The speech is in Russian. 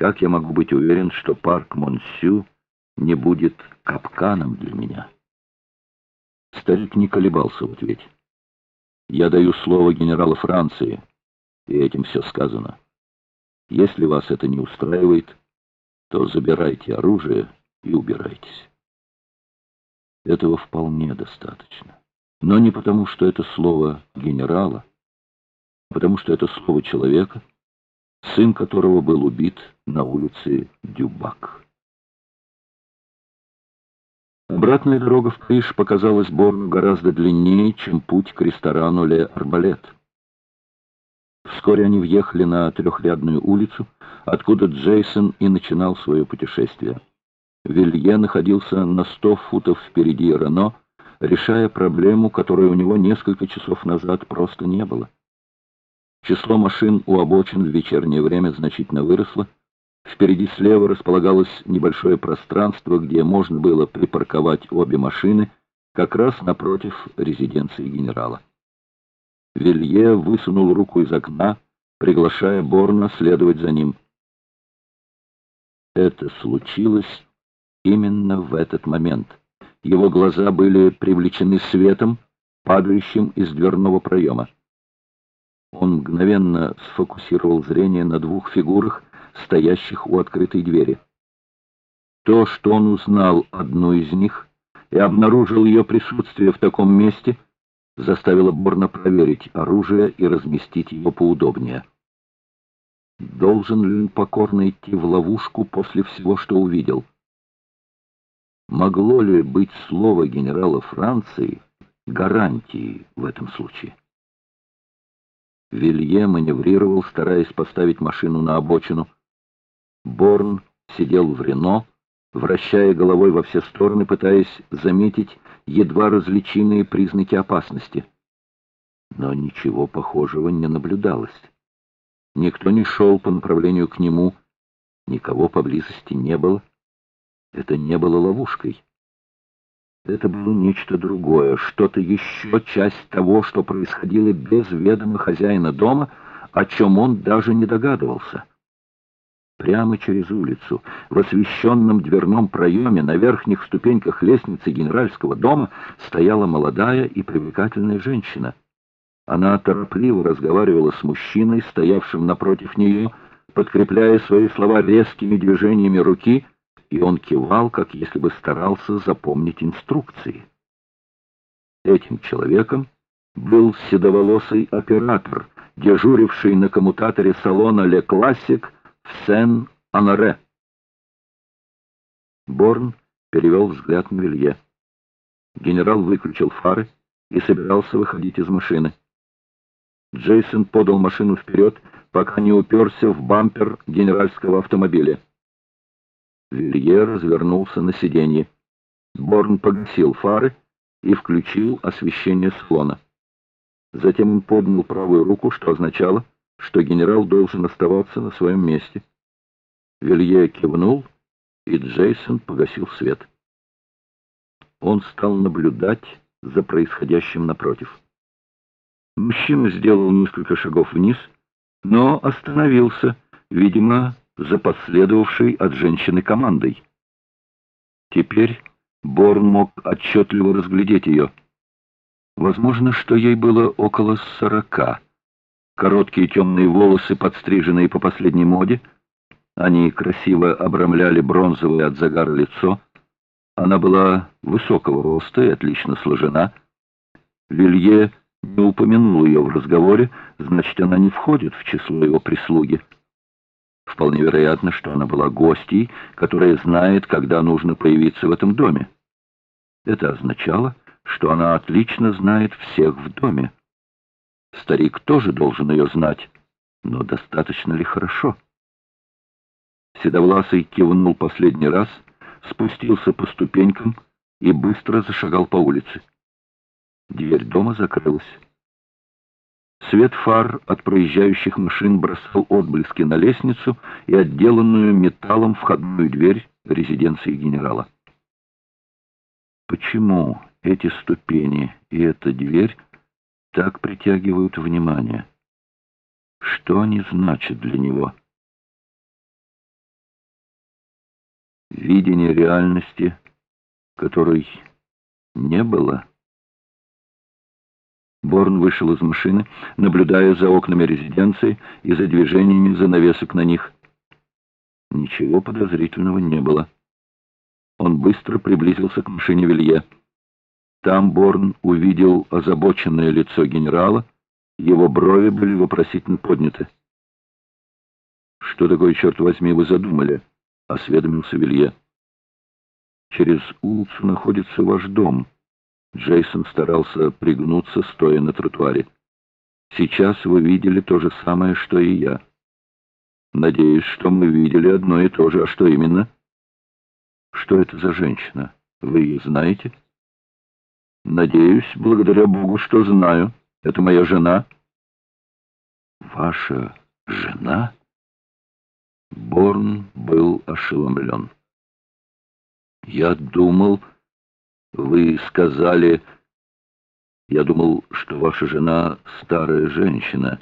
Как я могу быть уверен, что парк Монсю не будет капканом для меня? Старик не колебался в ответе. Я даю слово генерала Франции, и этим все сказано. Если вас это не устраивает, то забирайте оружие и убирайтесь. Этого вполне достаточно. Но не потому, что это слово генерала, а потому что это слово человека, сын которого был убит на улице Дюбак. Обратная дорога в Париж показалась Борну гораздо длиннее, чем путь к ресторану «Ле Арбалет». Вскоре они въехали на трехрядную улицу, откуда Джейсон и начинал свое путешествие. Вилье находился на сто футов впереди Рено, решая проблему, которой у него несколько часов назад просто не было. Число машин у обочин в вечернее время значительно выросло. Впереди слева располагалось небольшое пространство, где можно было припарковать обе машины, как раз напротив резиденции генерала. Вилье высунул руку из окна, приглашая Борна следовать за ним. Это случилось именно в этот момент. Его глаза были привлечены светом, падающим из дверного проема. Он мгновенно сфокусировал зрение на двух фигурах, стоящих у открытой двери. То, что он узнал одну из них и обнаружил ее присутствие в таком месте — заставила Борна проверить оружие и разместить его поудобнее. Должен ли он покорно идти в ловушку после всего, что увидел? Могло ли быть слово генерала Франции гарантией в этом случае? Вилье маневрировал, стараясь поставить машину на обочину. Борн сидел в Рено, вращая головой во все стороны, пытаясь заметить едва различимые признаки опасности. Но ничего похожего не наблюдалось. Никто не шел по направлению к нему, никого поблизости не было. Это не было ловушкой. Это было нечто другое, что-то еще, часть того, что происходило без ведома хозяина дома, о чем он даже не догадывался. Прямо через улицу, в освещенном дверном проеме на верхних ступеньках лестницы генеральского дома стояла молодая и привлекательная женщина. Она торопливо разговаривала с мужчиной, стоявшим напротив нее, подкрепляя свои слова резкими движениями руки, и он кивал, как если бы старался запомнить инструкции. Этим человеком был седоволосый оператор, дежуривший на коммутаторе салона «Ле Классик», Сен-Анаре. Борн перевел взгляд на Вилье. Генерал выключил фары и собирался выходить из машины. Джейсон подал машину вперед, пока не уперся в бампер генеральского автомобиля. Вилье развернулся на сиденье. Борн погасил фары и включил освещение склона. Затем он поднял правую руку, что означало, что генерал должен оставаться на своем месте. Вилье кивнул, и Джейсон погасил свет. Он стал наблюдать за происходящим напротив. Мужчина сделал несколько шагов вниз, но остановился, видимо, за последовавшей от женщины командой. Теперь Борн мог отчетливо разглядеть ее. Возможно, что ей было около сорока. Короткие темные волосы, подстриженные по последней моде, они красиво обрамляли бронзовое от загара лицо. Она была высокого роста и отлично сложена. Вилье не упомянул ее в разговоре, значит, она не входит в число его прислуги. Вполне вероятно, что она была гостьей, которая знает, когда нужно появиться в этом доме. Это означало, что она отлично знает всех в доме. Старик тоже должен ее знать, но достаточно ли хорошо? Седовласый кивнул последний раз, спустился по ступенькам и быстро зашагал по улице. Дверь дома закрылась. Свет фар от проезжающих машин бросал отблески на лестницу и отделанную металлом входную дверь резиденции генерала. Почему эти ступени и эта дверь так притягивают внимание? Что они значат для него? видение реальности, которой не было. Борн вышел из машины, наблюдая за окнами резиденции и за движениями занавесок на них. Ничего подозрительного не было. Он быстро приблизился к машине Вилье. Там Борн увидел озабоченное лицо генерала, его брови были вопросительно подняты. «Что такое, черт возьми, вы задумали?» — осведомился Вилье. «Через улицу находится ваш дом». Джейсон старался пригнуться, стоя на тротуаре. «Сейчас вы видели то же самое, что и я. Надеюсь, что мы видели одно и то же. А что именно?» «Что это за женщина? Вы ее знаете?» «Надеюсь, благодаря Богу, что знаю. Это моя жена». «Ваша жена?» Борн был ошеломлен. «Я думал, вы сказали...» «Я думал, что ваша жена старая женщина».